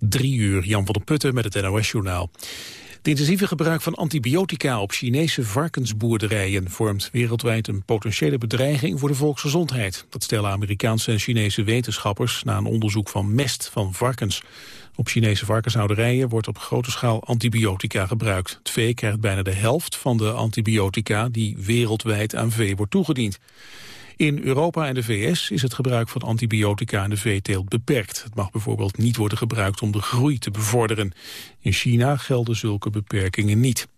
Drie uur, Jan van der Putten met het NOS-journaal. Het intensieve gebruik van antibiotica op Chinese varkensboerderijen vormt wereldwijd een potentiële bedreiging voor de volksgezondheid. Dat stellen Amerikaanse en Chinese wetenschappers na een onderzoek van mest van varkens. Op Chinese varkenshouderijen wordt op grote schaal antibiotica gebruikt. Het vee krijgt bijna de helft van de antibiotica die wereldwijd aan vee wordt toegediend. In Europa en de VS is het gebruik van antibiotica in de veeteelt beperkt. Het mag bijvoorbeeld niet worden gebruikt om de groei te bevorderen. In China gelden zulke beperkingen niet.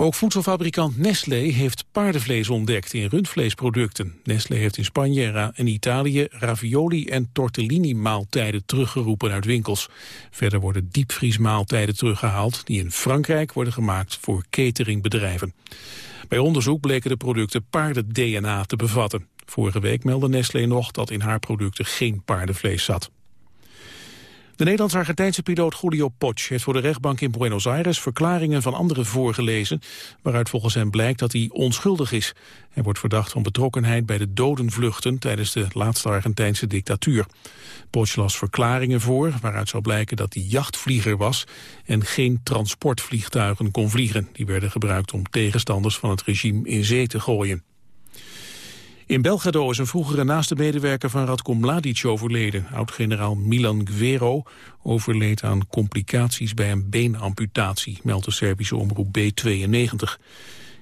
Ook voedselfabrikant Nestlé heeft paardenvlees ontdekt in rundvleesproducten. Nestlé heeft in Spanje en Italië ravioli en tortellini maaltijden teruggeroepen uit winkels. Verder worden diepvriesmaaltijden teruggehaald die in Frankrijk worden gemaakt voor cateringbedrijven. Bij onderzoek bleken de producten paarden-DNA te bevatten. Vorige week meldde Nestlé nog dat in haar producten geen paardenvlees zat. De Nederlands-Argentijnse piloot Julio Poch heeft voor de rechtbank in Buenos Aires verklaringen van anderen voorgelezen, waaruit volgens hem blijkt dat hij onschuldig is. Hij wordt verdacht van betrokkenheid bij de dodenvluchten tijdens de laatste Argentijnse dictatuur. Poch las verklaringen voor, waaruit zou blijken dat hij jachtvlieger was en geen transportvliegtuigen kon vliegen. Die werden gebruikt om tegenstanders van het regime in zee te gooien. In Belgrado is een vroegere naaste medewerker van Radko Mladic overleden. Oud-generaal Milan Gvero overleed aan complicaties bij een beenamputatie, meldt de Servische omroep B92.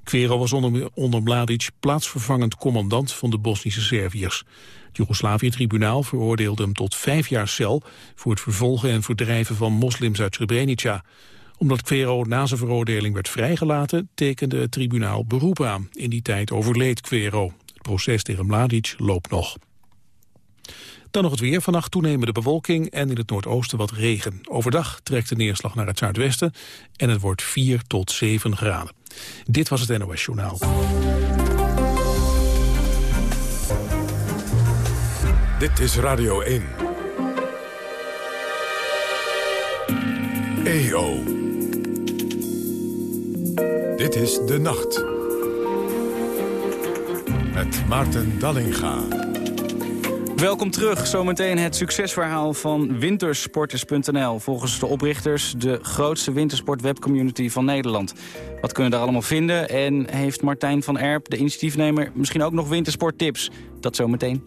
Gvero was onder, onder Mladic plaatsvervangend commandant van de Bosnische Serviërs. Het Joegoslavië-tribunaal veroordeelde hem tot vijf jaar cel... voor het vervolgen en verdrijven van moslims uit Srebrenica. Omdat Quero na zijn veroordeling werd vrijgelaten... tekende het tribunaal beroep aan. In die tijd overleed Quero proces tegen Mladic loopt nog. Dan nog het weer. Vannacht toenemende bewolking en in het noordoosten wat regen. Overdag trekt de neerslag naar het zuidwesten en het wordt 4 tot 7 graden. Dit was het NOS Journaal. Dit is Radio 1. EO. Dit is De Nacht met Maarten Dallinga. Welkom terug. Zometeen het succesverhaal van wintersporters.nl. Volgens de oprichters de grootste wintersport-webcommunity van Nederland. Wat kunnen we daar allemaal vinden? En heeft Martijn van Erp, de initiatiefnemer, misschien ook nog wintersporttips? Dat zometeen.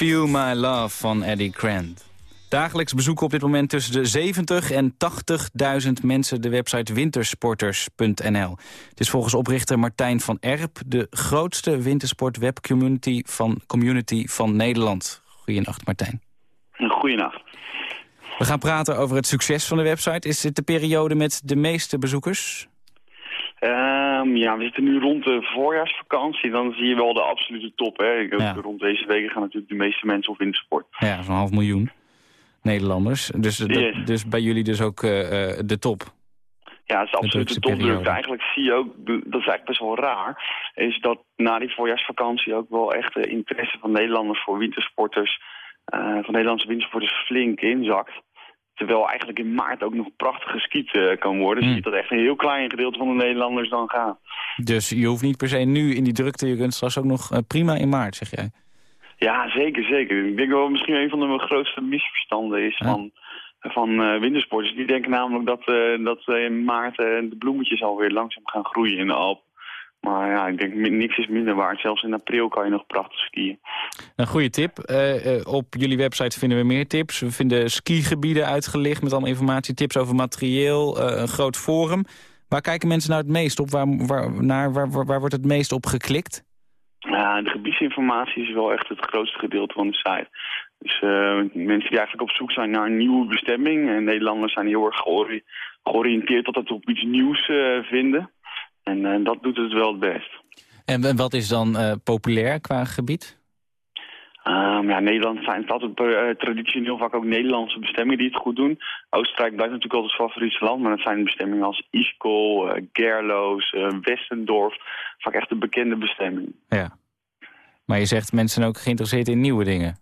Feel My Love van Eddie Grant. Dagelijks bezoeken op dit moment tussen de 70 en 80.000 mensen de website wintersporters.nl. Het is volgens oprichter Martijn van Erp de grootste wintersport webcommunity van, community van Nederland. Goedenacht Martijn. Goedenacht. We gaan praten over het succes van de website. Is dit de periode met de meeste bezoekers? Um, ja, we zitten nu rond de voorjaarsvakantie. Dan zie je wel de absolute top. Hè. Ja. Rond deze weken gaan natuurlijk de meeste mensen op wintersport. Ja, zo'n half miljoen Nederlanders. Dus, dus bij jullie dus ook uh, de top. Ja, het is absoluut de topdruk. Eigenlijk zie je ook, dat is eigenlijk best wel raar... is dat na die voorjaarsvakantie ook wel echt de interesse van Nederlanders voor wintersporters... Uh, van Nederlandse wintersporters flink inzakt. Terwijl eigenlijk in maart ook nog prachtig geskiet uh, kan worden. Hmm. Zie je dat echt een heel klein gedeelte van de Nederlanders dan gaan. Dus je hoeft niet per se nu in die drukte, je kunt straks ook nog uh, prima in maart, zeg jij? Ja, zeker, zeker. Ik denk wel misschien een van de grootste misverstanden is van, van uh, wintersporters. Die denken namelijk dat, dat in maart de bloemetjes alweer langzaam gaan groeien in de Alp. Maar ja, ik denk niks is minder waard. Zelfs in april kan je nog prachtig skiën. Een goede tip. Uh, uh, op jullie website vinden we meer tips. We vinden skigebieden uitgelicht met allemaal informatie. Tips over materieel, uh, een groot forum. Waar kijken mensen nou het meest op? Waar, waar, naar, waar, wordt het meest op geklikt? Ja, de gebiedsinformatie is wel echt het grootste gedeelte van de site. Dus mensen die eigenlijk op zoek zijn naar een nieuwe bestemming. En Nederlanders zijn heel erg georiënteerd tot het op iets nieuws vinden. En uh, dat doet het wel het best. En, wat is dan uh, populair qua gebied? Um, ja, Nederland zijn het altijd uh, traditioneel vaak ook Nederlandse bestemmingen die het goed doen. Oostenrijk blijft natuurlijk altijd het favoriete land, maar dat zijn bestemmingen als Ischgl, uh, Gerloos, Westendorf. Vaak echt de bekende bestemmingen. Ja. Maar je zegt mensen zijn ook geïnteresseerd in nieuwe dingen.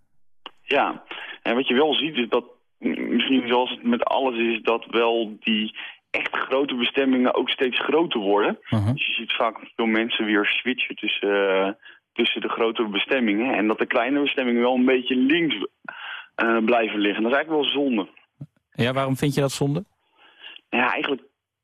Ja, en wat je wel ziet is dat, misschien zoals het met alles is, dat wel die echt grote bestemmingen ook steeds groter worden. Uh-huh. Dus je ziet vaak veel mensen weer switchen tussen, uh, tussen de grotere bestemmingen. En dat de kleine bestemmingen wel een beetje links uh, blijven liggen. Dat is eigenlijk wel zonde. Ja, waarom vind je dat zonde? Ja, eigenlijk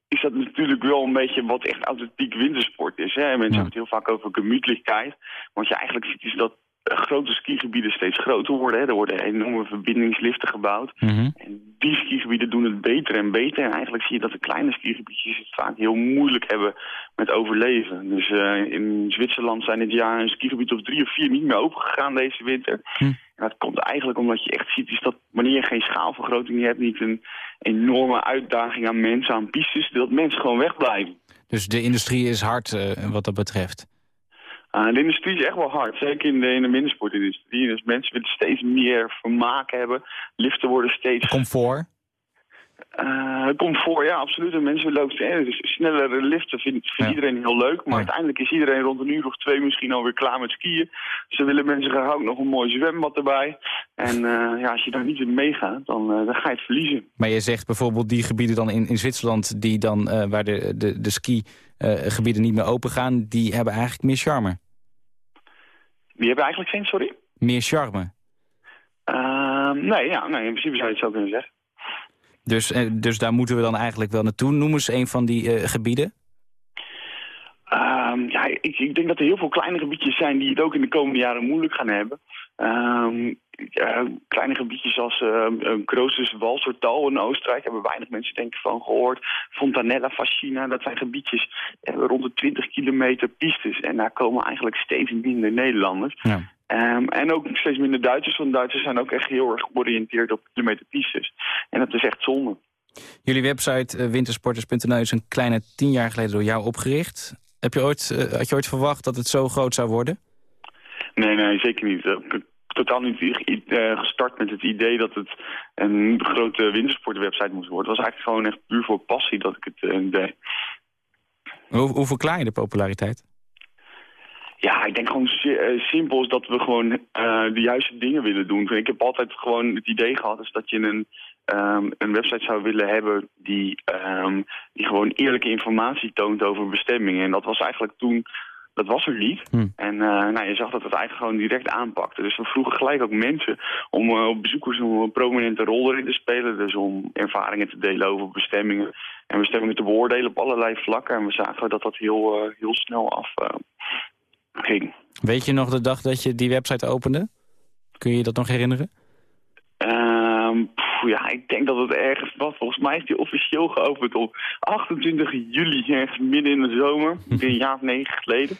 is dat natuurlijk wel een beetje wat echt authentiek wintersport is. Hè? Mensen hebben het heel vaak over gemütlichkeit. Wat je eigenlijk ziet is dat grote skigebieden steeds groter worden. Hè. Er worden enorme verbindingsliften gebouwd. Mhm. En die skigebieden doen het beter en beter. En eigenlijk zie je dat de kleine skigebiedjes het vaak heel moeilijk hebben met overleven. Dus uh, in Zwitserland zijn dit jaar een skigebied of drie of vier niet meer opengegaan deze winter. Mhm. En dat komt eigenlijk omdat je echt ziet is dat wanneer je geen schaalvergroting hebt, niet een enorme uitdaging aan mensen, aan pistes, dat mensen gewoon wegblijven. Dus de industrie is hard uh, wat dat betreft? Uh, de industrie is echt wel hard, zeker in de, in de. Dus mensen willen steeds meer vermaak hebben. Liften worden steeds... Comfort? Uh, comfort, ja, absoluut. En mensen willen ook dus snellere liften. Vindt, vindt iedereen heel leuk. Maar uiteindelijk is iedereen rond een uur of twee misschien alweer klaar met skiën. Ze willen mensen graag ook nog een mooi zwembad erbij. En uh, ja, als je daar niet in meegaat, dan, uh, dan ga je het verliezen. Maar je zegt bijvoorbeeld die gebieden dan in, in Zwitserland... Die dan, waar de, de, de skigebieden niet meer open gaan... die hebben eigenlijk meer charme. Die hebben eigenlijk geen, sorry? Meer charme? Uh, nee, ja, nee, in principe zou je het zo kunnen zeggen. Dus, eh, dus daar moeten we dan eigenlijk wel naartoe. Noem eens een van die uh, gebieden. Um, ja, ik, ik, denk dat er heel veel kleine gebiedjes zijn die het ook in de komende jaren moeilijk gaan hebben. Um, kleine gebiedjes als uh, Kroosjes Walsertal in Oostenrijk hebben weinig mensen denk ik van gehoord. Fontanella, Fascina, dat zijn gebiedjes rond de 20 kilometer pistes. En daar komen eigenlijk steeds minder Nederlanders. Ja. Um, en ook steeds minder Duitsers, want Duitsers zijn ook echt heel erg georiënteerd op kilometerpistes. En dat is echt zonde. Jullie website uh, wintersporters.nl is een kleine tien jaar geleden door jou opgericht. Heb je ooit, uh, had je ooit verwacht dat het zo groot zou worden? Nee, nee, zeker niet. Ik totaal niet uh, gestart met het idee dat het een grote wintersportwebsite moest worden. Het was eigenlijk gewoon echt puur voor passie dat ik het deed. Hoe, hoe verklaar je de populariteit? Ja, ik denk gewoon uh, simpel is dat we gewoon uh, de juiste dingen willen doen. Ik heb altijd gewoon het idee gehad is dat je een, um, een website zou willen hebben die, um, die gewoon eerlijke informatie toont over bestemmingen. En dat was eigenlijk toen, dat was er niet. Hm. En uh, nou, je zag dat het eigenlijk gewoon direct aanpakte. Dus we vroegen gelijk ook mensen om op bezoekers om een prominente rol erin te spelen. Dus om ervaringen te delen over bestemmingen. En bestemmingen te beoordelen op allerlei vlakken. En we zagen dat dat heel, heel snel af ging. Weet je nog de dag dat je die website opende? Kun je je dat nog herinneren? Ehm, pff, ja, ik denk dat het ergens was. Volgens mij is die officieel geopend op 28 juli, ergens midden in de zomer. Een jaar of negen geleden.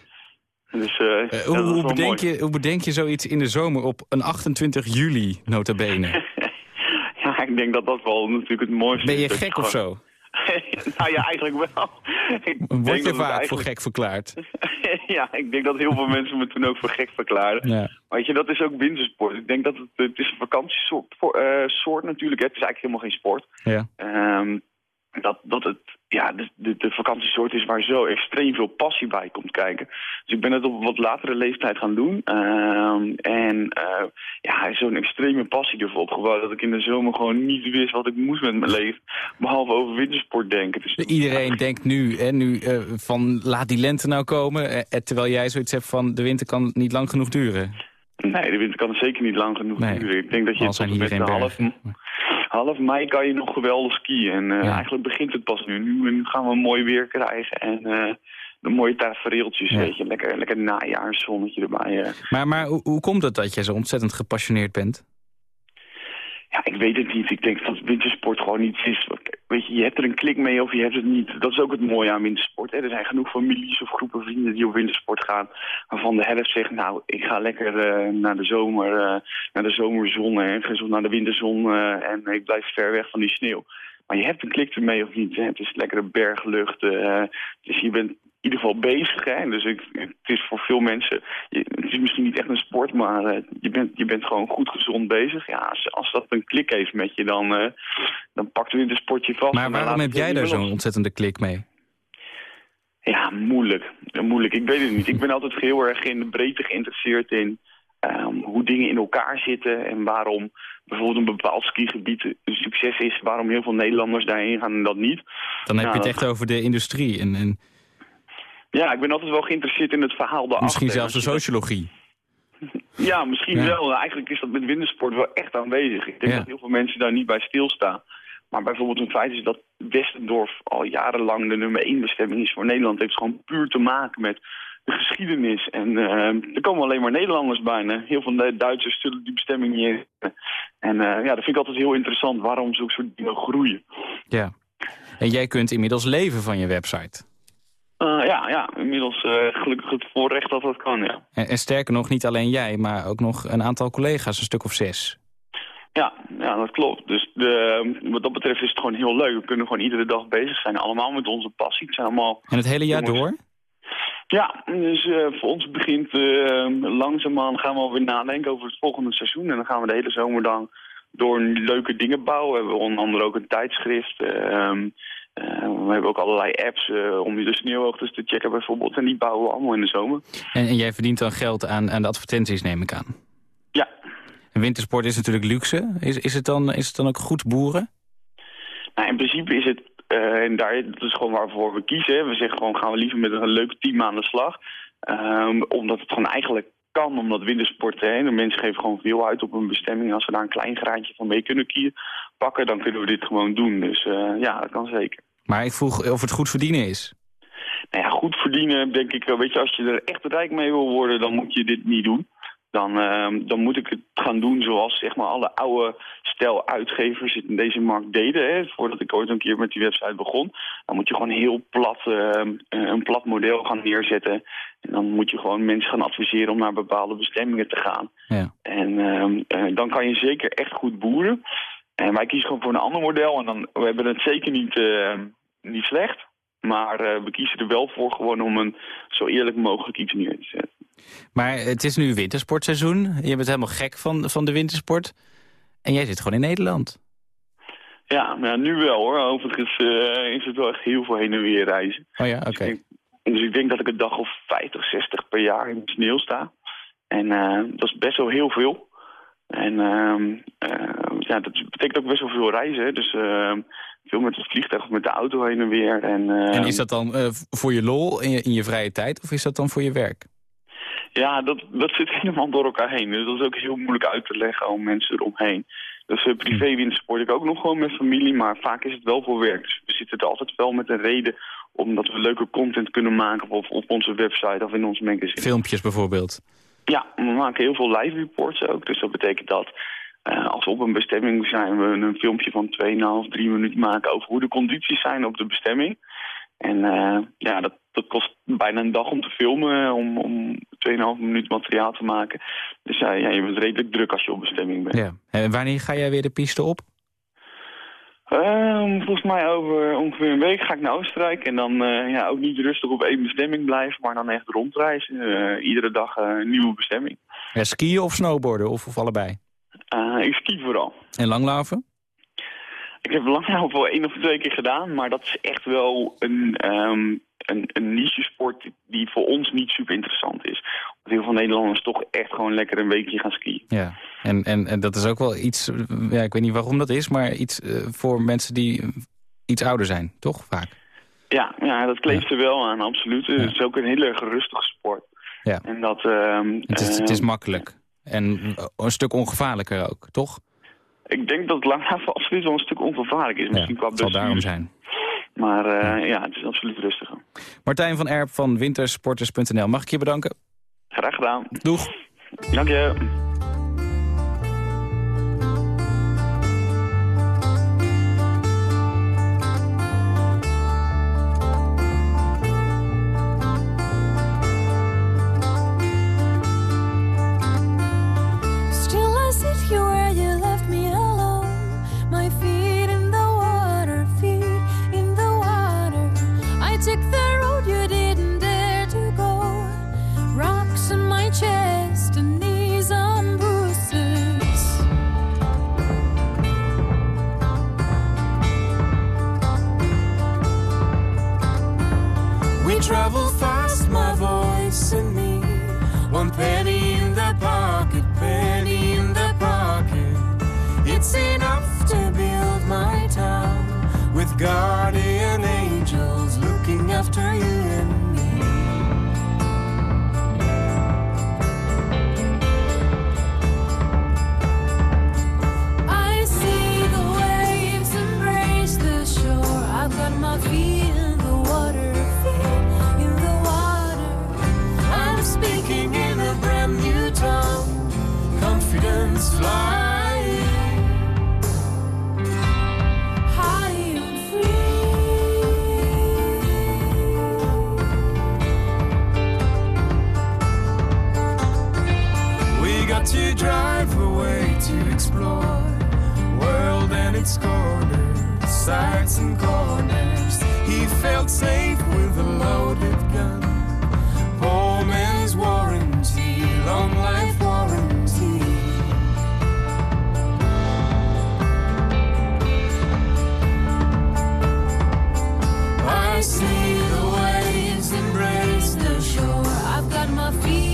Dus, eh, Eh, ja, hoe, is bedenk mooi. je, hoe bedenk je zoiets in de zomer op een 28 juli, nota bene? ja, ik denk dat dat wel natuurlijk het mooiste Ben je is. gek of zo? nou ja, eigenlijk wel. Ik Word je vaak voor gek verklaard? ja, ik denk dat heel veel mensen me toen ook voor gek verklaren. Ja. Weet je, dat is ook wintersport. Ik denk dat het, het is een vakantiesoort eh, soort natuurlijk. hè. Het is eigenlijk helemaal geen sport. Ja. Ehm, dat, dat het ja, de, de, de vakantiesoort is waar zo extreem veel passie bij komt kijken. Dus ik ben het op een wat latere leeftijd gaan doen. Ehm, en eh, ja, zo'n extreme passie ervoor opgebouwd... dat ik in de zomer gewoon niet wist wat ik moest met mijn leven. Behalve over wintersport denken. Dus, Iedereen denkt nu, hè, nu eh, van laat die lente nou komen. eh, terwijl jij zoiets hebt van de winter kan niet lang genoeg duren. Nee, de winter kan zeker niet lang genoeg Nee. duren. Ik denk dat je tot zijn en met geen de half, bergen. Half mei kan je nog geweldig skiën. En eh, Ja. eigenlijk begint het pas nu. Nu, nu gaan we mooi weer krijgen. En eh, de mooie tafereeltjes, Ja. weet je. Lekker, lekker najaarszonnetje erbij. eh. Maar, maar hoe, hoe komt het dat jij zo ontzettend gepassioneerd bent? Ja, ik weet het niet. Ik denk dat wintersport gewoon iets is. Weet je, je hebt er een klik mee of je hebt het niet. Dat is ook het mooie aan wintersport. Hè. Er zijn genoeg families of groepen vrienden die op wintersport gaan. Waarvan de helft zegt, nou, ik ga lekker eh, naar de zomer, eh, naar de zomerzon en gezond naar de winterzon. eh, en ik blijf ver weg van die sneeuw. Maar je hebt een klik ermee of niet. Het is lekkere berglucht. dus je bent in ieder geval bezig. Hè. Dus ik, het is voor veel mensen... je- het is misschien niet echt een sport, maar eh, je, bent, je bent gewoon goed gezond bezig. Ja, als, als dat een klik heeft met je, dan, eh, dan pakt het wintersport je vast. Maar waarom heb jij daar zo'n ontzettende klik mee? Ja, moeilijk. Moeilijk. Ik weet het niet. Ik ben altijd heel erg in de breedte geïnteresseerd in ehm, hoe dingen in elkaar zitten en waarom bijvoorbeeld een bepaald skigebied een succes is, waarom heel veel Nederlanders daarheen gaan en dat niet. Dan heb je Nou, het echt over de industrie en, en Ja, ik ben altijd wel geïnteresseerd in het verhaal daarachter. misschien zelfs de sociologie. Ja, misschien Ja. wel. Eigenlijk is dat met wintersport wel echt aanwezig. Ik denk Ja. dat heel veel mensen daar niet bij stilstaan. Maar bijvoorbeeld een feit is dat Westendorf al jarenlang de nummer één bestemming is voor Nederland. Het heeft gewoon puur te maken met de geschiedenis. En eh, er komen alleen maar Nederlanders bijna. Heel veel Duitsers zullen die bestemming niet eens. En eh, ja, dat vind ik altijd heel interessant waarom zulke soort dingen groeien. Ja. En jij kunt inmiddels leven van je website. Eh, ja, ja, inmiddels eh, gelukkig het voorrecht dat dat kan, ja. En, en sterker nog, niet alleen jij, maar ook nog een aantal collega's, een stuk of zes. Ja, ja, dat klopt. Dus de, wat dat betreft is het gewoon heel leuk. We kunnen gewoon iedere dag bezig zijn. Allemaal met onze passie. Het zijn allemaal... En het hele jaar door? Ja, dus eh, voor ons begint langzaamaan gaan we alweer nadenken over het volgende seizoen. En dan gaan we de hele zomer dan door leuke dingen bouwen. We hebben onder andere ook een tijdschrift. ehm, eh, we hebben ook allerlei apps eh, om de sneeuwhoogtes te checken bijvoorbeeld. En die bouwen we allemaal in de zomer. En, en jij verdient dan geld aan, aan de advertenties, neem ik aan. Ja, En wintersport is natuurlijk luxe. Is, is, het, dan, is het dan ook goed boeren? Nou, in principe is het, eh, en daar, dat is gewoon waarvoor we kiezen. We zeggen gewoon, gaan we liever met een leuk team aan de slag. Ehm, omdat het gewoon eigenlijk kan, omdat wintersport, hè, de mensen geven gewoon veel uit op een bestemming. Als we daar een klein graadje van mee kunnen kie- pakken, dan kunnen we dit gewoon doen. Dus eh, ja, dat kan zeker. Maar ik vroeg of het goed verdienen is. Nou ja, goed verdienen, denk ik, wel. weet je, als je er echt rijk mee wil worden, dan moet je dit niet doen. Dan, ehm, dan moet ik het gaan doen zoals zeg maar, alle oude stel uitgevers het in deze markt deden. Hè, voordat ik ooit een keer met die website begon. Dan moet je gewoon heel plat, ehm, een plat model gaan neerzetten. En dan moet je gewoon mensen gaan adviseren om naar bepaalde bestemmingen te gaan. Ja. En ehm, eh, dan kan je zeker echt goed boeren. En wij kiezen gewoon voor een ander model. En dan, we hebben het zeker niet, eh, niet slecht. Maar eh, we kiezen er wel voor gewoon om een zo eerlijk mogelijk iets neer te zetten. Maar het is nu wintersportseizoen. Je bent helemaal gek van, van de wintersport. En jij zit gewoon in Nederland. Ja, ja, nu wel hoor. Overigens eh, is het wel echt heel veel heen en weer reizen. Oh ja, oké. Dus, ik denk, dus ik denk dat ik een dag of 50, 60 per jaar in de sneeuw sta. En dat is best wel heel veel. En ehm, eh, ja, dat betekent ook best wel veel reizen. Dus eh, veel met het vliegtuig of met de auto heen en weer. En, En is dat dan eh, voor je lol in je, in je vrije tijd of is dat dan voor je werk? Ja, dat, dat zit helemaal door elkaar heen. Dus dat is ook heel moeilijk uit te leggen aan mensen eromheen. Dus uh, privé wintersport ik ook nog gewoon met familie, maar vaak is het wel voor werk. Dus we zitten er altijd wel met een reden omdat we leuke content kunnen maken op, op onze website of in onze magazine. Filmpjes bijvoorbeeld? Ja, we maken heel veel live reports ook. Dus dat betekent dat uh, als we op een bestemming zijn... we een filmpje van 2,5, 3 minuten maken... over hoe de condities zijn op de bestemming. En uh, ja, dat, dat kost bijna een dag om te filmen... om, om 2,5 minuut materiaal te maken. Dus uh, ja, je bent redelijk druk als je op bestemming bent. Ja. En wanneer ga jij weer de piste op? Uh, volgens mij over ongeveer een week ga ik naar Oostenrijk. En dan uh, ja, ook niet rustig op één bestemming blijven, maar dan echt rondreizen. Uh, iedere dag een nieuwe bestemming. Ja, skiën of snowboarden, of, of allebei? ik ski vooral. En langlaufen? Ik heb langlaufen wel één of twee keer gedaan, maar dat is echt wel een, um, een, een niche-sport die voor ons niet super interessant is. Want heel veel Nederlanders toch echt gewoon lekker een weekje gaan skiën. Ja, en, en, en dat is ook wel iets, ja, ik weet niet waarom dat is, maar iets uh, voor mensen die iets ouder zijn, toch vaak? Ja, ja dat kleeft ja. er wel aan, absoluut. Ja. Het is ook een hele rustige sport. Ja. En dat, uh, het, is, het is makkelijk. En een stuk ongevaarlijker ook, toch? Ik denk dat langhaven absoluut wel een stuk ongevaarlijk is. Misschien ja, qua het zal daarom zijn. Maar uh, ja. ja. het is absoluut rustiger. Martijn van Erp van wintersporters.nl. Mag ik je bedanken? Graag gedaan. Doeg. Dank je. I've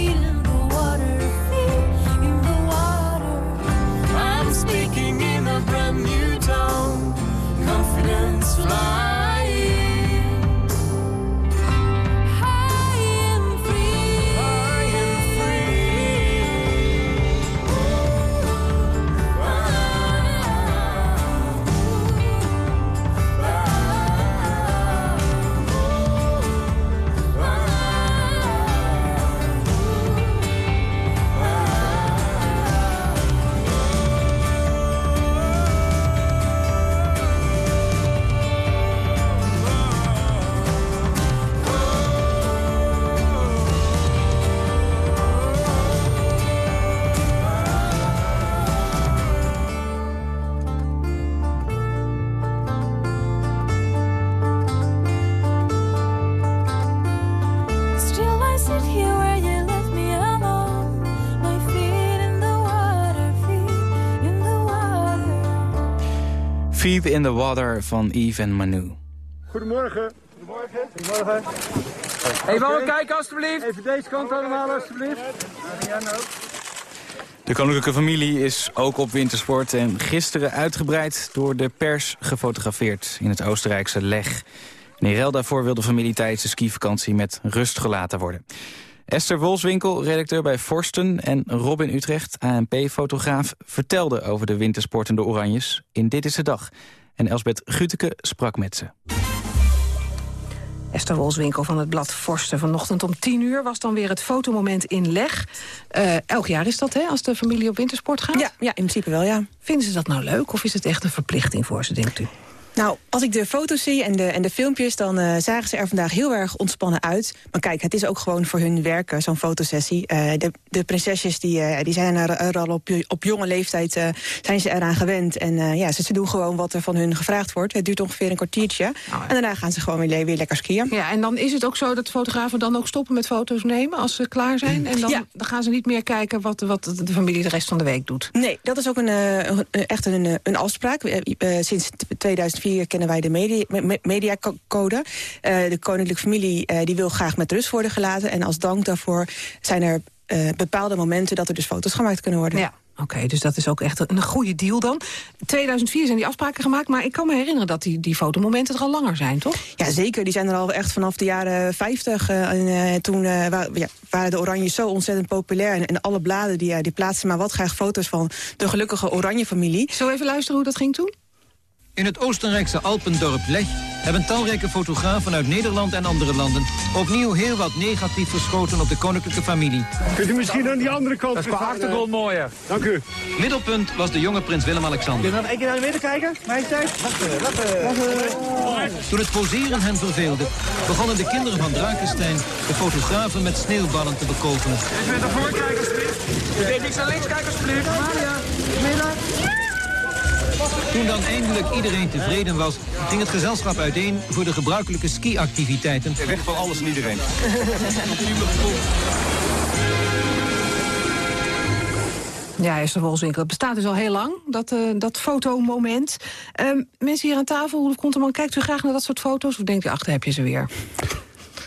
In the Water van Yves en Manu. Goedemorgen. Goedemorgen. Goedemorgen. Even allemaal kijken alstublieft. Even deze kant allemaal alstublieft. De koninklijke familie is ook op wintersport en gisteren uitgebreid door de pers gefotografeerd in het Oostenrijkse Leg. En in ruil daarvoor wil de familie tijdens de skivakantie met rust gelaten worden. Esther Wolswinkel, redacteur bij Forsten en Robin Utrecht, ANP-fotograaf, vertelde over de wintersportende Oranjes in Dit is de Dag. En Elsbeth Guteke sprak met ze. Esther Wolswinkel van het blad Forsten. Vanochtend om 10 uur was dan weer het fotomoment in leg. Uh, elk jaar is dat, hè, als de familie op wintersport gaat? Ja, ja, in principe wel, ja. Vinden ze dat nou leuk of is het echt een verplichting voor ze, denkt u? Nou, als ik de foto's zie en de, en de filmpjes... dan uh, zagen ze er vandaag heel erg ontspannen uit. Maar kijk, het is ook gewoon voor hun werken, zo'n fotosessie. Uh, de, de prinsesjes die, uh, die zijn er, er, al op, op jonge leeftijd zijn ze eraan gewend. En ja, ze, ze, doen gewoon wat er van hun gevraagd wordt. Het duurt ongeveer een kwartiertje. Oh, ja. En daarna gaan ze gewoon weer, weer lekker skiën. Ja, en dan is het ook zo dat fotografen dan ook stoppen met foto's nemen... als ze klaar zijn? En dan, ja. dan gaan ze niet meer kijken wat, wat de familie de rest van de week doet? Nee, dat is ook een, echt een, een afspraak. sinds 2004 kennen wij de media, mediacode. Uh, de koninklijke familie uh, die wil graag met rust worden gelaten. En als dank daarvoor zijn er uh, bepaalde momenten... dat er dus foto's gemaakt kunnen worden. Ja. Oké, okay, dus dat is ook echt een goede deal dan. 2004 zijn die afspraken gemaakt, maar ik kan me herinneren... dat die, die fotomomenten er al langer zijn, toch? Ja, zeker. Die zijn er al echt vanaf de jaren 50. Uh, en, uh, toen uh, ja, waren de oranjes zo ontzettend populair. En, en alle bladen die, die plaatsten maar wat graag foto's van de gelukkige oranje-familie. Zullen we even luisteren hoe dat ging toen? In het Oostenrijkse Alpendorp Lech hebben talrijke fotografen uit Nederland en andere landen opnieuw heel wat negatief verschoten op de koninklijke familie. Kunt u misschien aan die andere kant Dat is qua achtergrond mooier. Dank u. Middelpunt was de jonge prins Willem-Alexander. Kun je nog één keer naar de midden kijken, majesteit? Wacht, wacht, Toen het poseren hen verveelde, begonnen de kinderen van Drakenstein de fotografen met sneeuwballen te bekogelen. Even naar voren kijken, alsjeblieft. Even niks naar links kijken, alsjeblieft. Maria, midden. Toen dan eindelijk iedereen tevreden was, ging het gezelschap uiteen voor de gebruikelijke ski-activiteiten. Weg van alles en iedereen. Ja, Esther Wolswinkel, het bestaat dus al heel lang, dat, uh, dat fotomoment. Uh, mensen hier aan tafel, hoe komt er man? Kijkt u graag naar dat soort foto's? Of denkt u, ach, daar heb je ze weer?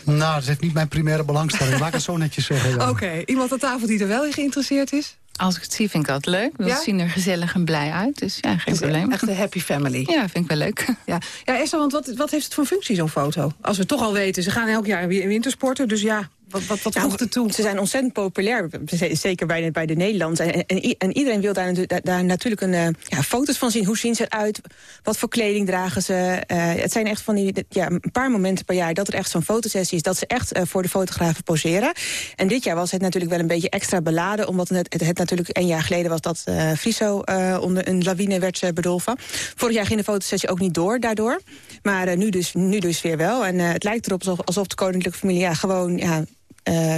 Nou, dat is niet mijn primaire belangstelling. Laat ik het zo netjes zeggen. Oké, okay. iemand aan tafel die er wel in geïnteresseerd is? Als ik het zie, vind ik dat leuk. Ja? zien er gezellig en blij uit. Dus ja, geen dus probleem. Echt een happy family. Ja, vind ik wel leuk. Ja, ja Esther, want wat, wat heeft het voor functie, zo'n foto? Als we toch al weten, ze gaan elk jaar weer wintersporten. Dus ja, wat, wat, wat nou, voegt het toe? Ze zijn ontzettend populair, zeker bij de, bij de Nederlanders. En, en, en iedereen wil daar, daar, daar natuurlijk een, uh, ja, foto's van zien. Hoe zien ze eruit? Wat voor kleding dragen ze? Uh, het zijn echt van die, ja, een paar momenten per jaar dat er echt zo'n fotosessie is. Dat ze echt uh, voor de fotografen poseren. En dit jaar was het natuurlijk wel een beetje extra beladen. Omdat het, het, het natuurlijk een jaar geleden was dat Friso onder een lawine werd bedolven. Vorig jaar ging de fotosessie ook niet door daardoor. Maar nu, dus, nu dus weer wel. En het lijkt erop alsof, alsof de koninklijke familie ja, gewoon... Ja, uh,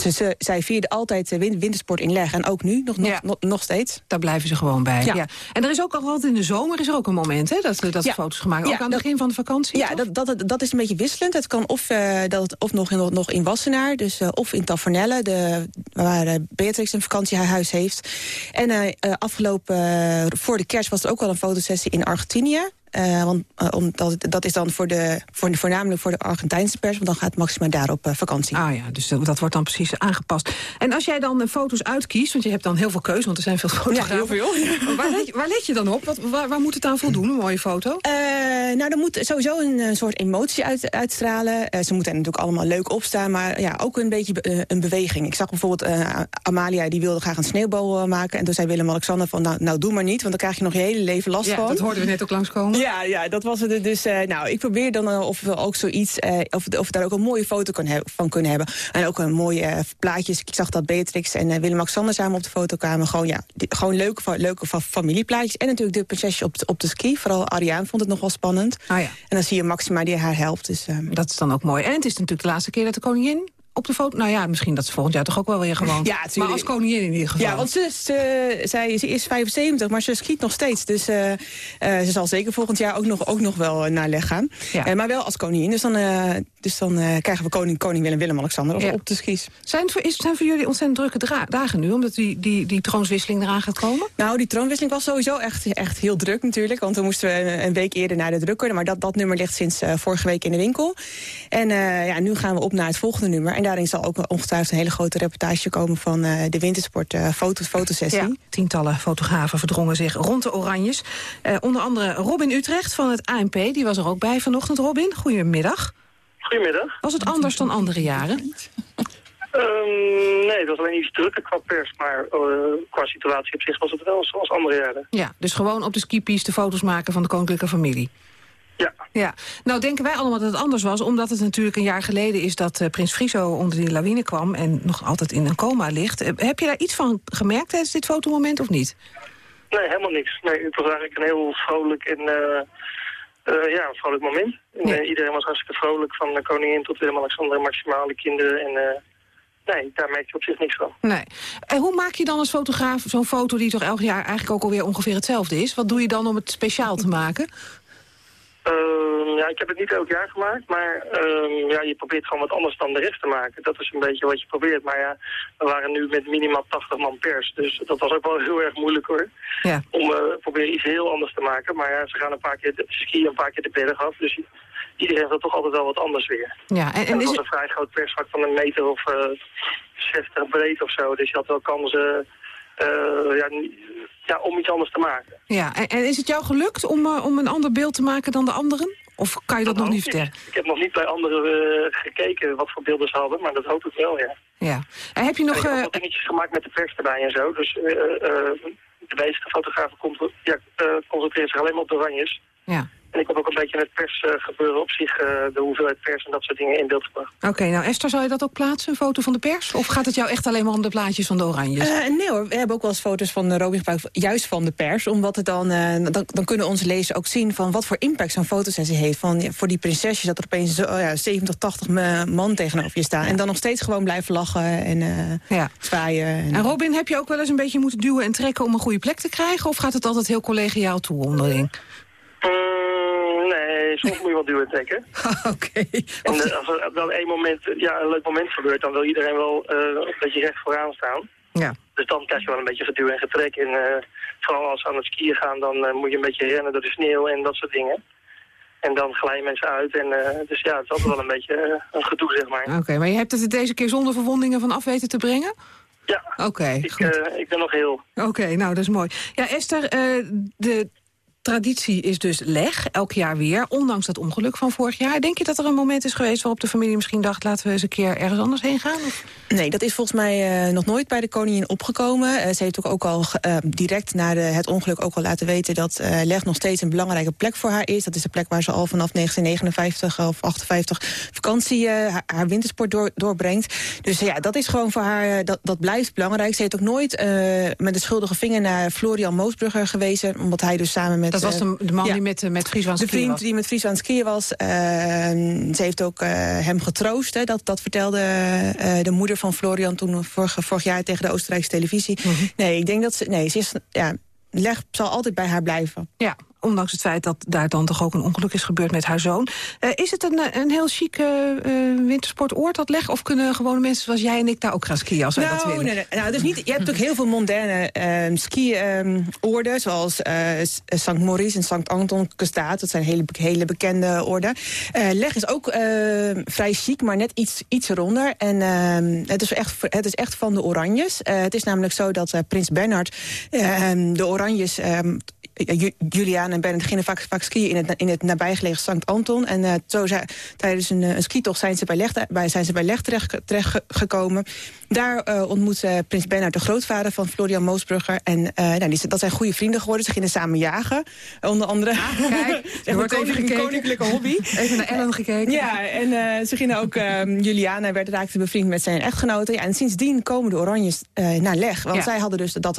ze, ze, zij vierden altijd win, wintersport in leg. En ook nu, nog, nog, Ja. nog, nog steeds. Daar blijven ze gewoon bij. Ja. Ja. En er is ook altijd in de zomer is er ook een moment hè, dat, dat Ja. foto's gemaakt. Ook aan het begin van de vakantie. Ja, dat, dat, dat is een beetje wisselend. Het kan of, eh, dat of nog, in, nog in Wassenaar, dus, eh, of in Tavernelle, de, waar eh, Beatrix een vakantiehuis heeft. En eh, eh, afgelopen, eh, voor de kerst was er ook al een fotosessie in Argentinië. Eh, want eh, omdat, dat is dan voor de, voor de, voornamelijk voor de Argentijnse pers, want dan gaat Maxima daar op eh, vakantie. Ah ja, dus dat dat wordt dan precies aangepast. En als jij dan foto's uitkiest, want je hebt dan heel veel keuze, want er zijn veel fotografen. heel veel. Waar let, je- waar let je dan op? Wat, waar, waar moet het aan voldoen, een mooie foto? Nou, er moet sowieso een soort emotie uit, uitstralen. Ze moeten er natuurlijk allemaal leuk opstaan, maar ja, ook een beetje be- een beweging. Ik zag bijvoorbeeld Amalia, die wilde graag een sneeuwbal maken. En toen zei Willem-Alexander van, nou, nou doe maar niet, want dan krijg je nog je hele leven last Ja, van. dat hoorden we net ook langskomen. Ja, ja, dat was het. Dus eh, nou, ik probeer dan eh, of we ook zoiets, eh, of, of we daar ook een mooie foto kan van kunnen hebben. En ook een mooie plaatjes. Ik zag dat Beatrix en Willem-Alexander samen op de foto kwamen. Gewoon, ja, die- gewoon leuke, leuke fa- familieplaatjes. En natuurlijk de prinsesje op de, op de ski. Vooral Ariaan vond het nog wel spannend. Ah ja, En dan zie je Maxima die haar helpt. Dus, eh, dat is dan ook mooi. En het is natuurlijk de laatste keer dat de koningin op de foto... Nou ja, misschien dat ze volgend jaar toch ook wel weer gewoon... Ja, maar als koningin in ieder geval. Ja, want ze, ze, zij, ze is 75, maar ze skiet nog steeds. Dus eh, eh, ze zal zeker volgend jaar ook nog, ook nog wel eh, naar leg gaan. Ja. Eh, maar wel als koningin. Dus dan, eh, dus dan eh, krijgen we koning, koning Willem Willem-Alexander op, Ja. op de skis. Zijn, het voor, is, zijn voor jullie ontzettend drukke dagen nu, omdat die, die, die troonswisseling eraan gaat komen? Nou, die troonwisseling was sowieso echt, echt heel druk natuurlijk. Want dan moesten we een- week eerder naar de drukker. Maar dat, dat nummer ligt sinds eh, vorige week in de winkel. En eh, ja, nu gaan we op naar het volgende nummer. En daarin zal ook ongetwijfeld een hele grote reportage komen... van de wintersport foto, fotosessie. Ja, tientallen fotografen verdrongen zich rond de Oranjes. Onder andere Robin Utrecht van het ANP, die was er ook bij vanochtend. Robin, goedemiddag. Goedemiddag. Was het anders dan andere jaren? Ehm, nee, het was alleen iets drukker qua pers, maar eh, qua situatie op zich was het wel zoals andere jaren. Ja, dus gewoon op de skipiste foto's maken van de koninklijke familie. Ja. ja. Nou denken wij allemaal dat het anders was... omdat het natuurlijk een jaar geleden is dat eh, Prins Friso onder die lawine kwam... en nog altijd in een coma ligt. Eh, heb je daar iets van gemerkt tijdens dit fotomoment of niet? Nee, helemaal niks. Nee, het was eigenlijk een heel vrolijk en... eh, ja, een vrolijk moment. En, Ja. eh, iedereen was hartstikke vrolijk, van de koningin tot Willem-Alexander, maximaal de kinderen. En eh, nee, daar merk je op zich niks van. Nee. En hoe maak je dan als fotograaf zo'n foto die toch elk jaar eigenlijk ook alweer ongeveer hetzelfde is? Wat doe je dan om het speciaal te maken? Ehm, ja, ik heb het niet elk jaar gemaakt, maar ehm, ja, je probeert gewoon wat anders dan de rest te maken. Dat is een beetje wat je probeert. Maar ja, we waren nu met minimaal 80 man pers, dus dat was ook wel heel erg moeilijk hoor. Ja. Om eh proberen iets heel anders te maken. Maar ja, ze gaan een paar keer de, skiën een paar keer de berg af, dus iedereen wil toch altijd wel wat anders weer. Ja, en, En, en het is was een vrij groot persvak van een meter of eh 60 breed of zo, dus je had wel kansen eh, ja, ja, om iets anders te maken. Ja, en, en is het jou gelukt om, eh, om een ander beeld te maken dan de anderen? Of kan je dat, nog niet vertellen? Ik heb nog niet bij anderen eh, gekeken wat voor beelden ze hadden, maar dat hoop ik wel, ja. Ja. En heb je En nog... ik heb eh, wat dingetjes gemaakt met de pers erbij en zo. Dus de meeste fotografen con- ja, concentreren zich alleen maar op de oranjes. ja. En ik heb ook een beetje het persgebeuren op zich, eh, de hoeveelheid pers en dat soort dingen in beeld gebracht. Oké, nou Esther, zal je dat ook plaatsen, een foto van de pers? Of gaat het jou echt alleen maar om de plaatjes van de oranjes? Eh, nee hoor, we hebben ook wel eens foto's van de Robin gebruikt, juist van de pers. Omdat het dan, eh, dan, dan kunnen onze lezers ook zien van wat voor impact zo'n fotosessie heeft. Van, ja, voor die prinsesjes dat er opeens zo, oh ja, 70, 80 me- man tegenover je staan. En dan nog steeds gewoon blijven lachen en eh, ja. zwaaien. En, En Robin, heb je ook wel eens een beetje moeten duwen en trekken om een goede plek te krijgen? Of gaat het altijd heel collegiaal toe onderling? Nee, soms moet je wel duwen trekken. Oké. En eh, als er dan één moment, ja, een leuk moment gebeurt, dan wil iedereen wel eh, een beetje recht vooraan staan. Ja. Dus dan krijg je wel een beetje geduw en getrek. En eh, vooral als ze aan het skiën gaan, dan eh, moet je een beetje rennen door de sneeuw en dat soort dingen. En dan glijden mensen uit. En, eh, dus ja, het is altijd wel een beetje eh, een gedoe, zeg maar. Oké, maar je hebt het er deze keer zonder verwondingen van af weten te brengen? Ja, Oké, ik, eh, ik ben nog heel. Oké, nou, dat is mooi. Ja, Esther, eh, de traditie is dus leg, elk jaar weer, ondanks dat ongeluk van vorig jaar. Denk je dat er een moment is geweest waarop de familie misschien dacht... laten we eens een keer ergens anders heen gaan? Of? Nee, dat is volgens mij eh, nog nooit bij de koningin opgekomen. Eh, ze heeft ook, al eh, direct na het ongeluk ook al laten weten... dat Leg nog steeds een belangrijke plek voor haar is. Dat is de plek waar ze al vanaf 1959 of 58 vakantie haar, haar wintersport door, doorbrengt. Dus ja, dat is gewoon voor haar, dat, dat blijft belangrijk. Ze heeft ook nooit met de schuldige vinger naar Florian Moosbrugger gewezen... omdat hij dus samen met... Dat was eh, de, de man ja. die met, eh, met Friesland de skiën vriend was. die met Fries aan het skiën was. eh, ze heeft ook eh, hem getroost. Hè, dat, dat vertelde de moeder van Florian toen vorig, vorig jaar tegen de Oostenrijkse televisie. Mhm. Nee, ik denk dat ze. Nee, ze is. Ja, leg zal altijd bij haar blijven. Ja, ondanks het feit dat daar dan toch ook een ongeluk is gebeurd met haar zoon. Eh, is het een, een heel chic eh, wintersportoord, dat leg? Of kunnen gewone mensen zoals jij en ik daar ook gaan skiën als wij dat Nou, willen? nee, nee, nou, dus niet, je hebt ook heel veel mondaine ehm ski-oorden, zoals St. Maurice en St. Anton Kestaat. Dat zijn hele, hele bekende orden. Leg is ook ehm, vrij chic, maar net iets, iets ronder. En ehm, het, is echt, het is echt van de Oranjes. Het is namelijk zo dat prins Bernhard de Oranjes... ehm, Ju- Juliaan en Bernhard gingen vaak, vaak skiën in het, in het nabijgelegen St. Anton. En eh, zo tijdens een, eh, een skitocht zijn ze bij Leg, bij, zijn ze bij Leg terecht, terecht ge- gekomen. Daar eh, ontmoet eh, prins Bernhard de grootvader van Florian Moosbrugger. En eh, nou, die, dat zijn goede vrienden geworden. Ze gingen samen jagen, onder andere. kijk, er een wordt even koninklijke- gekeken. koninklijke hobby. Even naar Ellen gekeken. Ja, en ze gingen ook, ehm Juliana werd raakte bevriend met zijn echtgenote. Ja, en sindsdien komen de Oranjes naar Leg. Want Ja. zij hadden dus dat,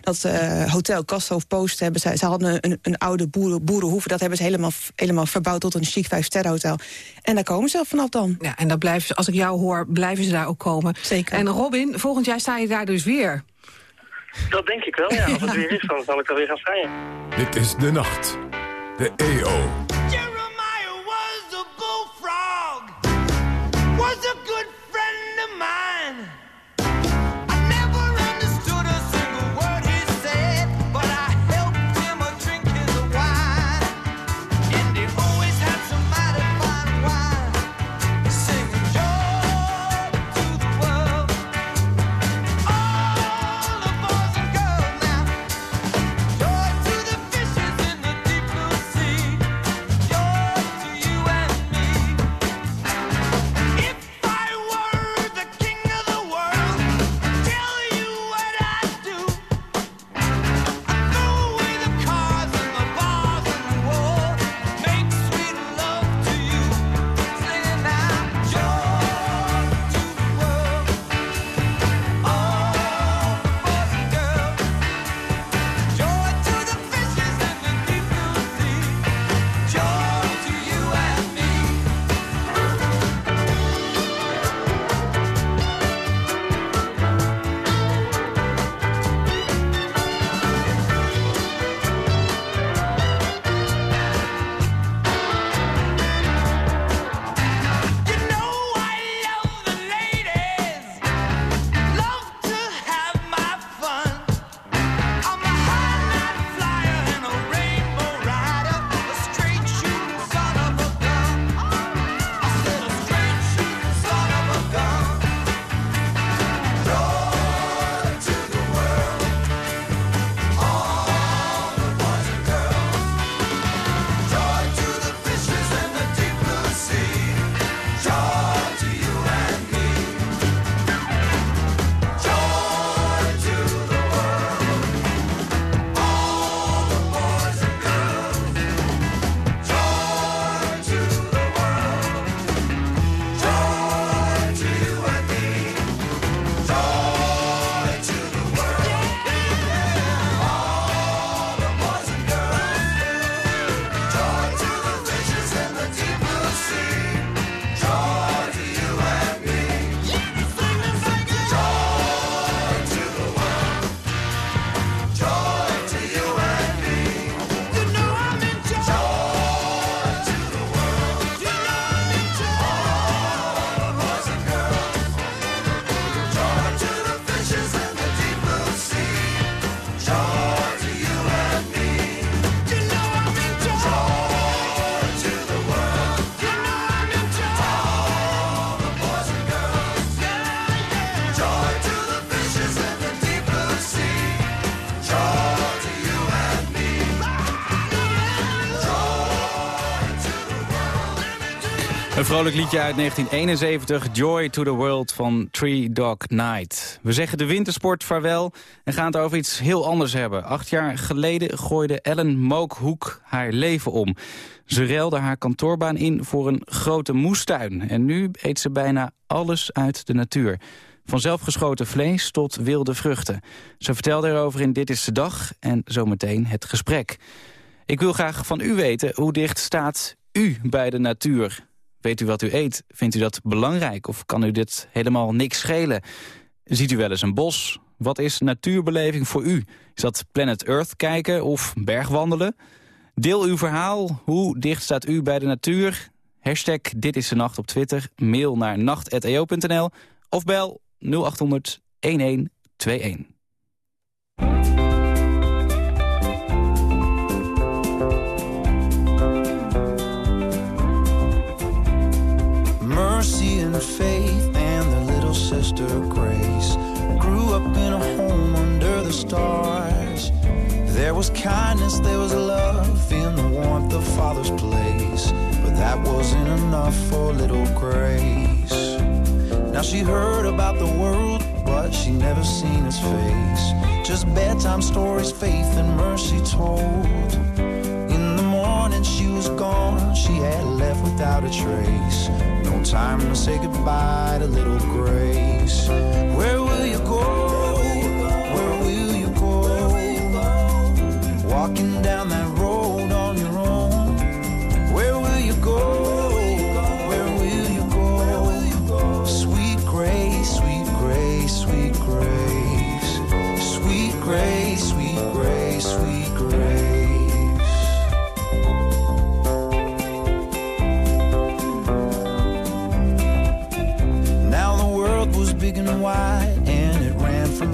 dat hotel Kasthof Post. Hebben zij, ze hadden een, een oude boeren, boerenhoeve. Dat hebben ze helemaal, helemaal verbouwd tot een chic vijfsterren hotel. En daar komen ze vanaf dan. Ja, en dat blijven, ze- als ik jou hoor, blijven ze daar ook komen. Zeker. En Robin, volgend jaar sta je daar dus weer. Dat denk ik wel, ja. Als het weer is, dan zal ik er weer gaan staan. Dit is De Nacht. De EO. Vrolijk liedje uit 1971, Joy to the World van Tree Dog Night. We zeggen de wintersport vaarwel en gaan het over iets heel anders hebben. Acht jaar geleden gooide Ellen Mookhoek haar leven om. Ze ruilde haar kantoorbaan in voor een grote moestuin. En nu eet ze bijna alles uit de natuur. Van zelfgeschoten vlees tot wilde vruchten. Ze vertelde erover in Dit is de Dag en zometeen het gesprek. Ik wil graag van u weten hoe dicht staat u bij de natuur. Weet u wat u eet? Vindt u dat belangrijk? Of kan u dit helemaal niks schelen? Ziet u wel eens een bos? Wat is natuurbeleving voor u? Is dat Planet Earth kijken of bergwandelen? Deel uw verhaal. Hoe dicht staat u bij de natuur? Hashtag Dit is de Nacht op Twitter. Mail naar nacht.eo.nl of bel 0800 1121. Faith and their little sister Grace grew up in a home under the stars. There was kindness, there was love in the warmth of Father's place, but that wasn't enough for little Grace. Now she heard about the world, but she never seen his face. Just bedtime stories, faith and mercy told. In the morning she was gone, she had left without a trace. Time to say goodbye to little Grace. Where will you go? Where will you go? Walking down that road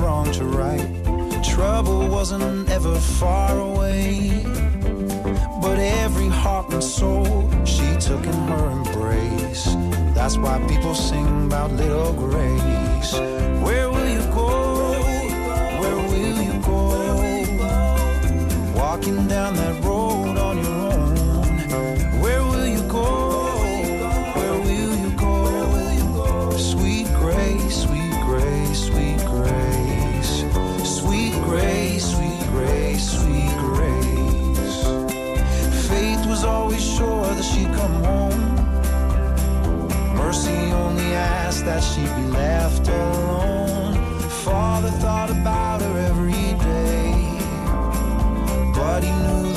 wrong to right. Trouble wasn't ever far away, but every heart and soul she took in her embrace. That's why people sing about little grace. Where will you go? Where will you go? Walking down that road she'd come home. Mercy only asked that she be left alone. Father thought about her every day. But he knew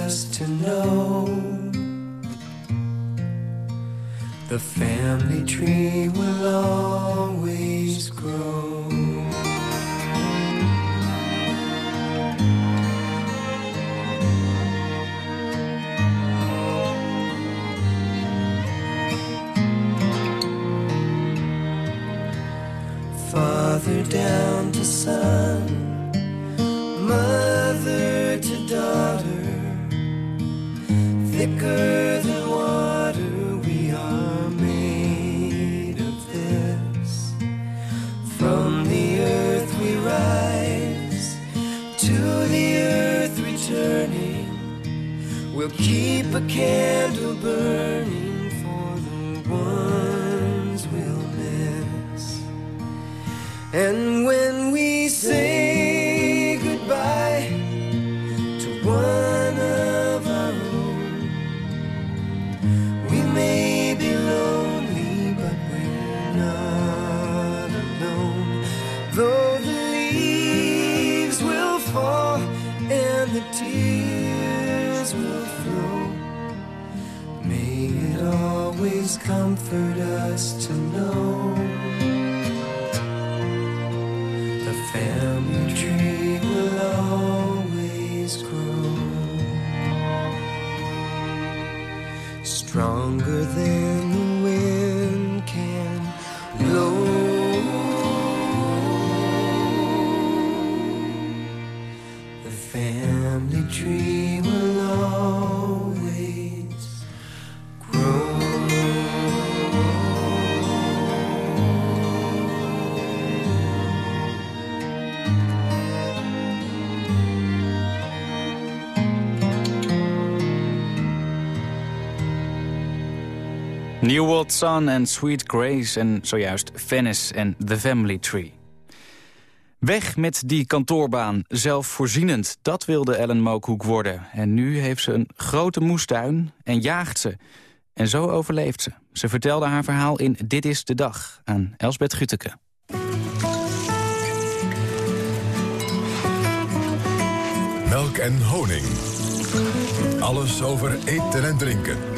just to know the family tree will always grow. Father down to son, mother to daughter than water. We are made of this. From the earth we rise, to the earth returning. We'll keep a candle burning for the ones we'll miss. And New World Sun en Sweet Grace en zojuist Venice en The Family Tree. Weg met die kantoorbaan, zelfvoorzienend. Dat wilde Ellen Mookhoek worden. En nu heeft ze een grote moestuin en jaagt ze. En zo overleeft ze. Ze vertelde haar verhaal in Dit is de Dag aan Elsbeth Gutteke. Melk en honing. Alles over eten en drinken.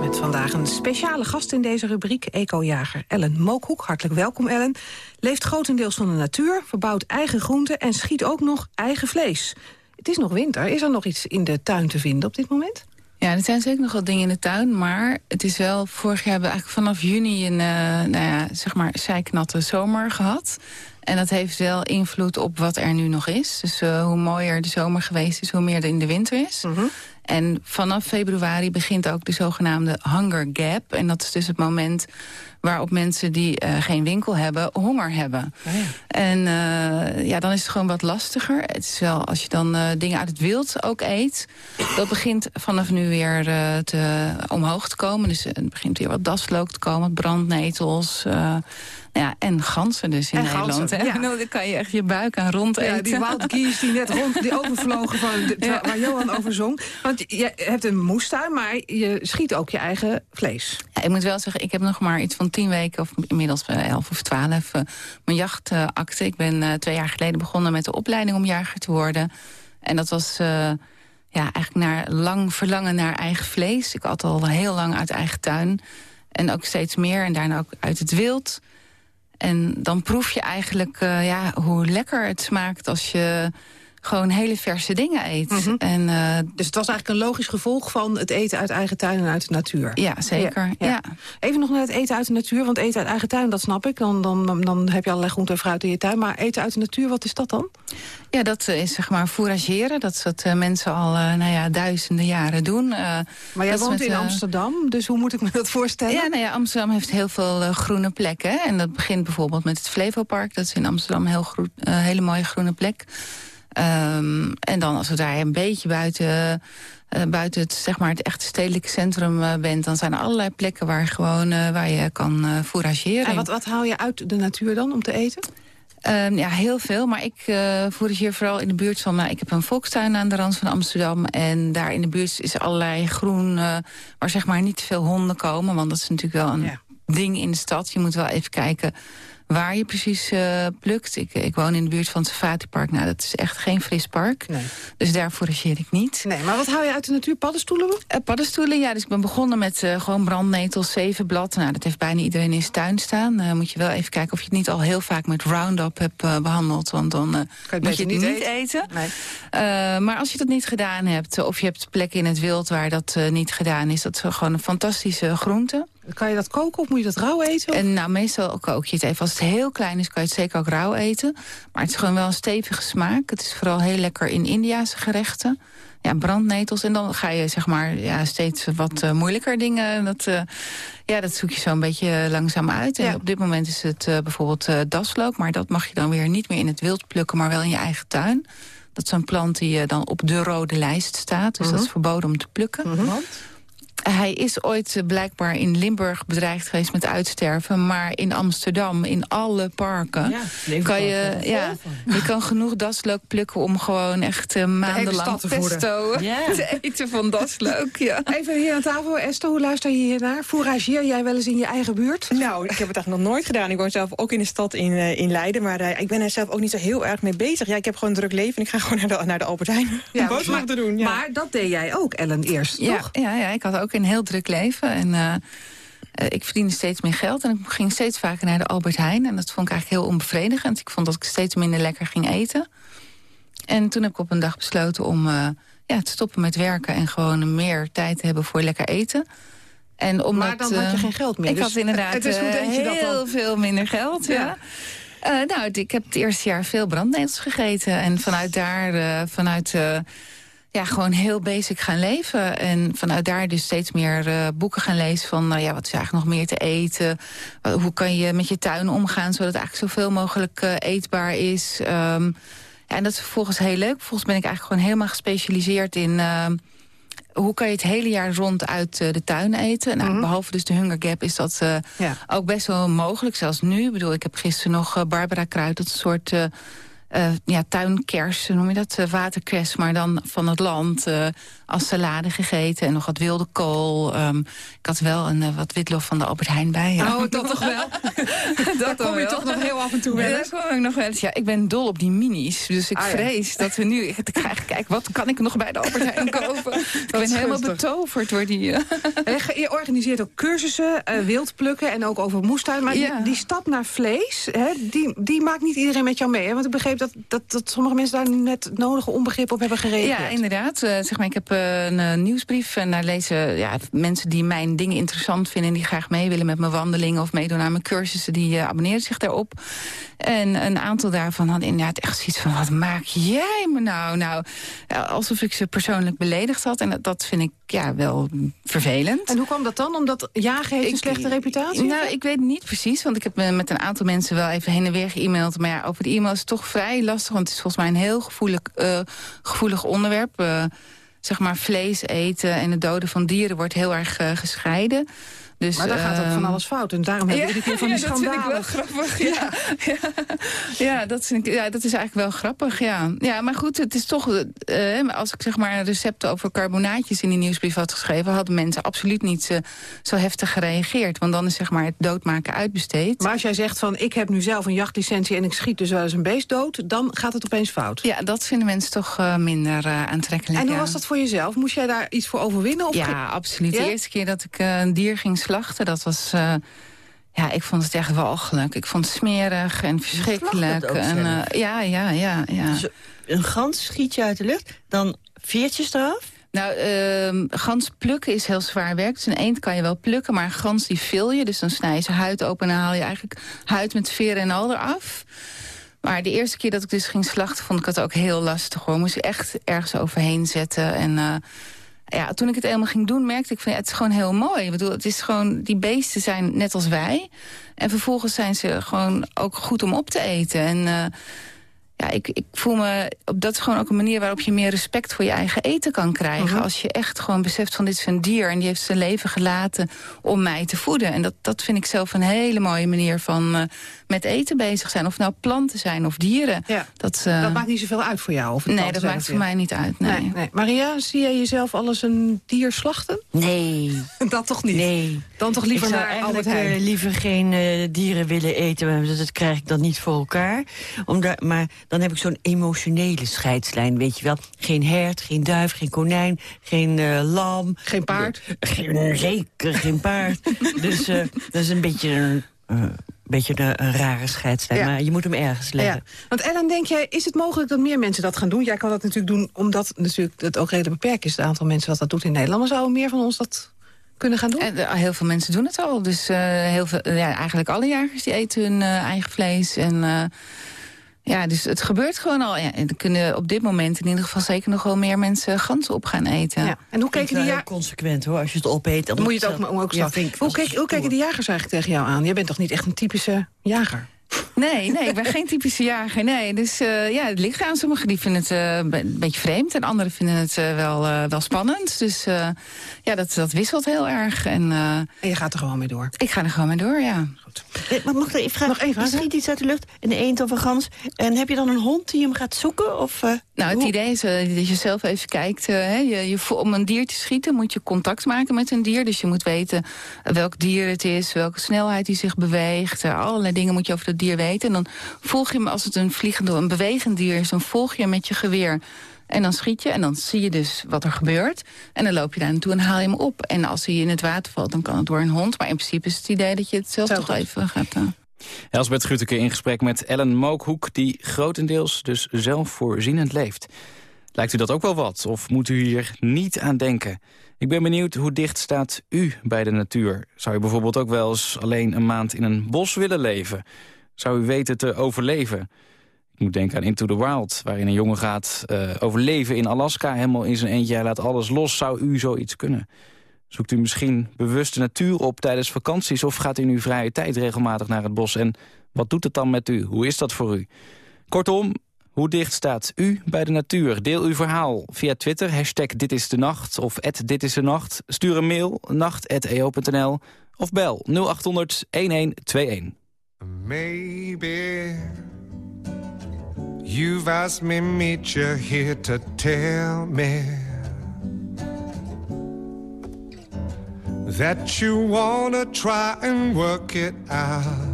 Met vandaag een speciale gast in deze rubriek, ecojager Ellen Mookhoek. Hartelijk welkom, Ellen. Leeft grotendeels van de natuur, verbouwt eigen groenten... en schiet ook nog eigen vlees. Het is nog winter. Is er nog iets in de tuin te vinden op dit moment? Ja, er zijn zeker nog wat dingen in de tuin, maar het is wel... Vorig jaar hebben we eigenlijk vanaf juni een, eh, nou ja, zeg maar, zijknatte zomer gehad. En dat heeft wel invloed op wat er nu nog is. Dus eh, hoe mooier de zomer geweest is, hoe meer er in de winter is. En vanaf februari begint ook de zogenaamde hunger gap. En dat is dus het moment waarop mensen die eh, geen winkel hebben, honger hebben. En eh, ja, dan is het gewoon wat lastiger. Het is wel, als je dan dingen uit het wild ook eet... dat begint vanaf nu weer te, omhoog te komen. Dus er begint weer wat daslook te komen, brandnetels... ja, en ganzen dus in En Nederland. ganzen, ja. Nou, dan kan je echt je buik aan rondeten. Ja, die wild geese die net rond, die overvlogen van Ja. waar Johan over zong. Want je hebt een moestuin, maar je schiet ook je eigen vlees. Ja, ik moet wel zeggen, ik heb nog maar iets van tien weken... of inmiddels elf of twaalf, eh, mijn jachtakte. ik ben eh, twee jaar geleden begonnen met de opleiding om jager te worden. En dat was eh, ja, eigenlijk naar lang verlangen naar eigen vlees. Ik had al heel lang uit eigen tuin. En ook steeds meer, en daarna ook uit het wild. En dan proef je eigenlijk eh, ja, hoe lekker het smaakt... als je gewoon hele verse dingen eet. en, eh, Dus het was eigenlijk een logisch gevolg van het eten uit eigen tuin en uit de natuur. Ja, zeker. Ja. Even nog naar het eten uit de natuur, want eten uit eigen tuin, dat snap ik. Dan, dan, dan heb je allerlei groente en fruit in je tuin. Maar eten uit de natuur, wat is dat dan? Ja, dat eh, is zeg maar fourageren. Dat is wat eh, mensen al nou ja, duizenden jaren doen. Maar jij woont met, in Amsterdam, dus hoe moet ik me dat voorstellen? Ja, nou ja, Amsterdam heeft heel veel groene plekken. En dat begint bijvoorbeeld met het Flevopark. Dat is in Amsterdam een heel hele mooie groene plek. Ehm, en dan als we daar een beetje buiten, eh, buiten het, zeg maar, het echte stedelijke centrum eh, bent... dan zijn er allerlei plekken waar, gewoon, eh, waar je kan fourageren. En wat, wat haal je uit de natuur dan om te eten? Ehm, ja, heel veel. Maar ik uh, fourageer vooral in de buurt van... Nou, ik heb een volkstuin aan de rand van Amsterdam. En daar in de buurt is allerlei groen... waar zeg maar niet veel honden komen. Want dat is natuurlijk wel een ding in de stad. Je moet wel even kijken waar je precies uh, plukt. Ik, ik woon in de buurt van het Safati Park. Nou, dat is echt geen fris park. Nee. Dus daar forageer ik niet. Nee, maar wat hou je uit de natuur? Paddenstoelen? Uh, paddenstoelen, ja. Dus ik ben begonnen met uh, gewoon brandnetels, zevenblad. Nou, dat heeft bijna iedereen in zijn tuin staan. moet je wel even kijken of je het niet al heel vaak met Roundup hebt behandeld. Want dan kan je moet je het niet eten. eten. Nee. maar als je dat niet gedaan hebt, of je hebt plekken in het wild waar dat niet gedaan is... dat is gewoon een fantastische groente. Kan je dat koken of moet je dat rauw eten? En nou, meestal kook je het even. Als het heel klein is, kan je het zeker ook rauw eten. Maar het is gewoon wel een stevige smaak. Het is vooral heel lekker in Indiase gerechten. Ja, brandnetels. En dan ga je zeg maar ja, steeds wat uh, moeilijker dingen. Dat, uh, ja, dat zoek je zo een beetje langzaam uit. En op dit moment is het uh, bijvoorbeeld daslook. Maar dat mag je dan weer niet meer in het wild plukken, maar wel in je eigen tuin. Dat is een plant die dan op de rode lijst staat. Dus dat is mhm. verboden om te plukken. Mm -hmm. Hij is ooit eh, blijkbaar in Limburg bedreigd geweest met uitsterven. Maar in Amsterdam, in alle parken, ja, kan je, ja, je kan genoeg dasleuk plukken om gewoon echt uh, maandenlang pesto te eten van dasleuk. Ja. Even hier aan tafel, Esther, hoe luister je hier naar? Fourageer jij wel eens in je eigen buurt? Nou, ik heb het eigenlijk nog nooit gedaan. Ik woon zelf ook in de stad in, uh, in Leiden. Maar uh, ik ben er zelf ook niet zo heel erg mee bezig. Ja, ik heb gewoon een druk leven en ik ga gewoon naar de, naar de Albert Heijn ja, boodschappen te doen. Ja. Maar dat deed jij ook, Ellen, eerst, ja, toch? Ja, ja, ik had ook een heel druk leven. En uh, ik verdiende steeds meer geld. En ik ging steeds vaker naar de Albert Heijn. En dat vond ik eigenlijk heel onbevredigend. Ik vond dat ik steeds minder lekker ging eten. En toen heb ik op een dag besloten om uh, ja, te stoppen met werken... en gewoon meer tijd te hebben voor lekker eten. En omdat, maar dan had je geen geld meer. Ik dus had inderdaad het is heel veel minder geld, ja. Uh, nou, ik heb het eerste jaar veel brandnetels gegeten. En vanuit daar, uh, vanuit uh, ja, gewoon heel basic gaan leven. En vanuit daar dus steeds meer uh, boeken gaan lezen van... nou ja, wat is eigenlijk nog meer te eten? Hoe kan je met je tuin omgaan zodat het eigenlijk zoveel mogelijk uh, eetbaar is? Um, ja, en dat is vervolgens heel leuk. Volgens ben ik eigenlijk gewoon helemaal gespecialiseerd in... Uh, hoe kan je het hele jaar rond uit de tuin eten? Nou, mm Behalve dus de Hunger Gap is dat ja. ook best wel mogelijk. Zelfs nu. Ik bedoel, ik heb gisteren nog Barbara Kruid... dat soort uh, ja, tuinkers, noem je dat, uh, waterkers, maar dan van het land uh, als salade gegeten en nog wat wilde kool. Um, ik had wel een wat witlof van de Albert Heijn bij. Ja. Oh, dat toch wel? dat kom je toch nog heel af en toe wel eens? Ja, ik nog wel eens. Ja, ik ben dol op die minis, dus ik ah, vrees dat we nu... Ik ga kijken, wat kan ik nog bij de Albert Heijn kopen? ik ben helemaal betoverd door die... je organiseert ook cursussen, wildplukken en ook over moestuin. Maar die, die, stap naar vlees, hè, die, die maakt niet iedereen met jou mee. Hè? Want ik begreep dat, dat, dat sommige mensen daar net nodige onbegrip op hebben gereageerd. Ja, inderdaad. Uh, zeg maar, ik heb uh, een uh, nieuwsbrief en daar lezen ja, mensen die mijn dingen interessant vinden... en die graag mee willen met mijn wandelingen of meedoen aan mijn cursussen... die abonneren zich daarop. En een aantal daarvan hadden inderdaad echt zoiets van... wat maak jij me nou? Nou, alsof ik ze persoonlijk beledigd had. En dat vind ik ja, wel vervelend. En hoe kwam dat dan? Omdat jagen heeft een slechte reputatie? Nou, ik weet niet precies. Want ik heb met een aantal mensen wel even heen en weer ge-mailed. Maar ja, over de e-mail is het toch vrij lastig. Want het is volgens mij een heel gevoelig, uh, gevoelig onderwerp. Uh, zeg maar vlees eten en het doden van dieren wordt heel erg uh, gescheiden. Dus, maar daar gaat ook van ehm, alles fout. En daarom hebben we iedere keer van die ja, schandalen. Dat vind ik wel grappig. Ja, ja. dat, vind ik, ja, dat is eigenlijk wel grappig, ja. Ja, maar goed, het is toch... Uh, als ik zeg maar een recept over carbonaatjes in die nieuwsbrief had geschreven... hadden mensen absoluut niet uh, zo heftig gereageerd. Want dan is zeg maar het doodmaken uitbesteed. Maar als jij zegt van ik heb nu zelf een jachtlicentie... en ik schiet dus wel eens een beest dood... dan gaat het opeens fout. Ja, dat vinden mensen toch minder aantrekkelijk. En hoe was dat voor jezelf? Moest jij daar iets voor overwinnen? Of ja, absoluut. De eerste keer dat ik een dier ging slachten. Dat was... Uh, ja, ik vond het echt walgelijk. Ik vond het smerig en verschrikkelijk. En, uh, ja, ja, ja. ja. Dus een gans schiet je uit de lucht, dan veertjes eraf? Nou, uh, gans plukken is heel zwaar werk. Dus een eend kan je wel plukken, maar een gans die vul je. Dus dan snij je ze huid open en dan haal je eigenlijk huid met veren en al eraf. Maar de eerste keer dat ik dus ging slachten, vond ik het ook heel lastig. Hoor. Moest je echt ergens overheen zetten en... Uh, ja, toen ik het helemaal ging doen, merkte ik van ja, het is gewoon heel mooi. Ik bedoel, het is gewoon, die beesten zijn net als wij. En vervolgens zijn ze gewoon ook goed om op te eten. En uh, ja, ik, ik voel me... Op, dat is gewoon ook een manier waarop je meer respect voor je eigen eten kan krijgen. Mhm. Als je echt gewoon beseft van dit is een dier... en die heeft zijn leven gelaten om mij te voeden. En dat, dat vind ik zelf een hele mooie manier van eh, met eten bezig zijn. Of nou planten zijn of dieren. Ja. Dat, eh, Dat maakt niet zoveel uit voor jou? Of het nee, dat maakt voor mij niet uit. Nee. Nee, nee. Maria, zie jij jezelf al als een dier slachten? Nee. dat toch niet? Nee. Dan toch liever ik zou naar eigenlijk Albert Heijn? eh, liever geen eh, dieren willen eten. want Dat krijg ik dan niet voor elkaar. Omdat, maar dan heb ik zo'n emotionele scheidslijn, weet je wel. Geen hert, geen duif, geen konijn, geen eh, lam. Geen paard? Geen, zeker geen paard. dus eh, dat is een beetje een, eh, beetje een, een rare scheidslijn. Ja. Maar je moet hem ergens leggen. Ja. Want Ellen, denk jij, is het mogelijk dat meer mensen dat gaan doen? Jij kan dat natuurlijk doen, omdat natuurlijk het ook redelijk beperkt is... het aantal mensen wat dat doet in Nederland. Maar zouden meer van ons dat kunnen gaan doen? En, heel veel mensen doen het al. Dus eh, heel veel, ja, eigenlijk alle jagers die eten hun eh, eigen vlees. En, eh, ja, dus het gebeurt gewoon al. Ja, er kunnen op dit moment in ieder geval zeker nog wel meer mensen ganzen op gaan eten. Ja. En hoe keken die ja ja heel consequent hoor, als je het opeet. Dan Dan moet je het ook, ook Ja, ik hoe, keek, hoe keken stoer. de jagers eigenlijk tegen jou aan? Jij bent toch niet echt een typische jager? Nee, nee, ik ben geen typische jager. Nee, dus eh, ja, het ligt aan. Sommigen die vinden het eh, een be- een beetje vreemd. En anderen vinden het eh, wel, eh, wel spannend. Dus eh, ja, dat, dat wisselt heel erg. En, eh, En je gaat er gewoon mee door? ik ga er gewoon mee door, ja. Eh, Maar mag ik even vragen? Nog Je schiet iets uit de lucht, een eend of een gans. En heb je dan een hond die hem gaat zoeken? Of, eh, Nou, het hoe- idee is eh, dat je zelf even kijkt. hè, je, om een dier te schieten moet je contact maken met een dier. Dus je moet weten welk dier het is, welke snelheid hij zich beweegt. allerlei dingen moet je over dat dier weten. En dan volg je hem, als het een vliegende, een bewegend dier is... dan volg je hem met je geweer. En dan schiet je en dan zie je dus wat er gebeurt. En dan loop je daar naartoe en haal je hem op. En als hij in het water valt, dan kan het door een hond. Maar in principe is het idee dat je het zelf Zo toch goed. even gaat... eh, Elsbeth Gruteke in gesprek met Ellen Mookhoek... die grotendeels dus zelfvoorzienend leeft. Lijkt u dat ook wel wat? Of moet u hier niet aan denken? Ik ben benieuwd hoe dicht staat u bij de natuur? Zou u bijvoorbeeld ook wel eens alleen een maand in een bos willen leven? Zou u weten te overleven? Moet denken aan Into the Wild, waarin een jongen gaat eh, overleven in Alaska... helemaal in zijn eentje, hij laat alles los. Zou u zoiets kunnen? Zoekt u misschien bewust de natuur op tijdens vakanties... of gaat u in uw vrije tijd regelmatig naar het bos? En wat doet het dan met u? Hoe is dat voor u? Kortom, hoe dicht staat u bij de natuur? Deel uw verhaal via Twitter, hashtag Dit is de Nacht of Dit is de Nacht. Stuur een mail, nacht.eo.nl of bel 0800 1121. Maybe you've asked me meet you here to tell me that you wanna try and work it out.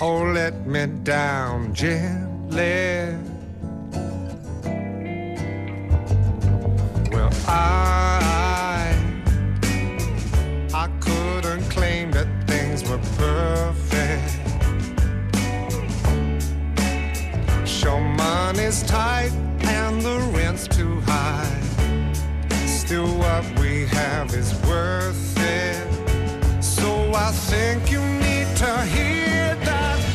Oh, let me down gently. Well, I I couldn't claim that things were perfect. Money's tight and the rent's too high. Still, what we have is worth it. So I think you need to hear that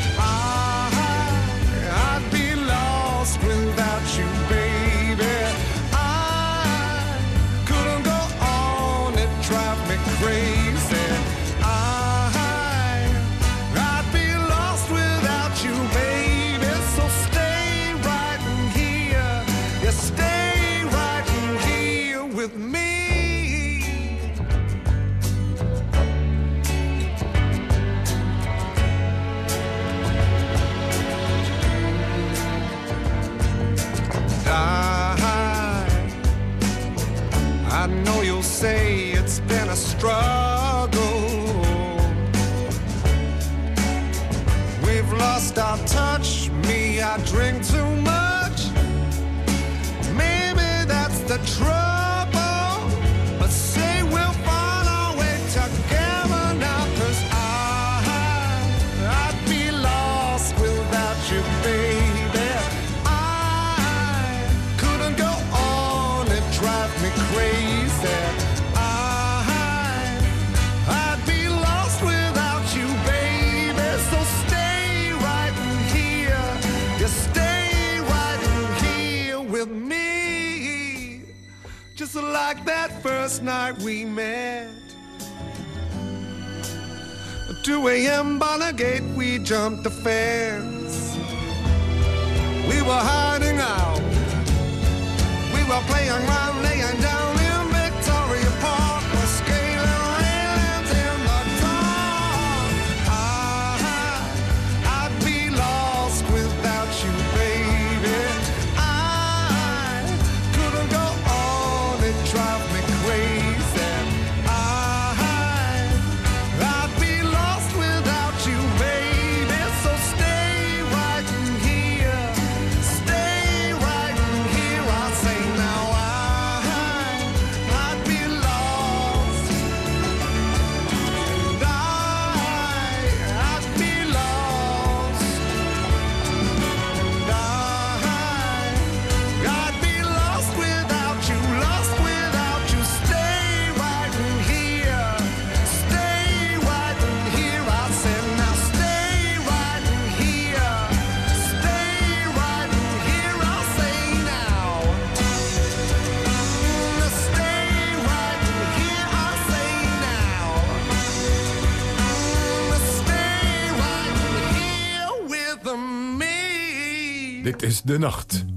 jumped the fence. Is De Nacht.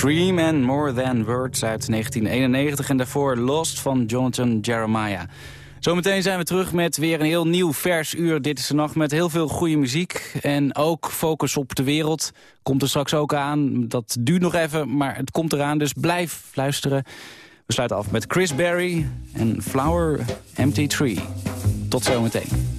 Extreme and More Than Words uit 1991 en daarvoor Lost van Jonathan Jeremiah. Zometeen zijn we terug met weer een heel nieuw vers uur. Dit is de nacht met heel veel goede muziek. En ook focus op de wereld. Komt er straks ook aan. Dat duurt nog even, maar het komt eraan. Dus blijf luisteren. We sluiten af met Chris Berry en Flower Empty Tree. Tot zometeen.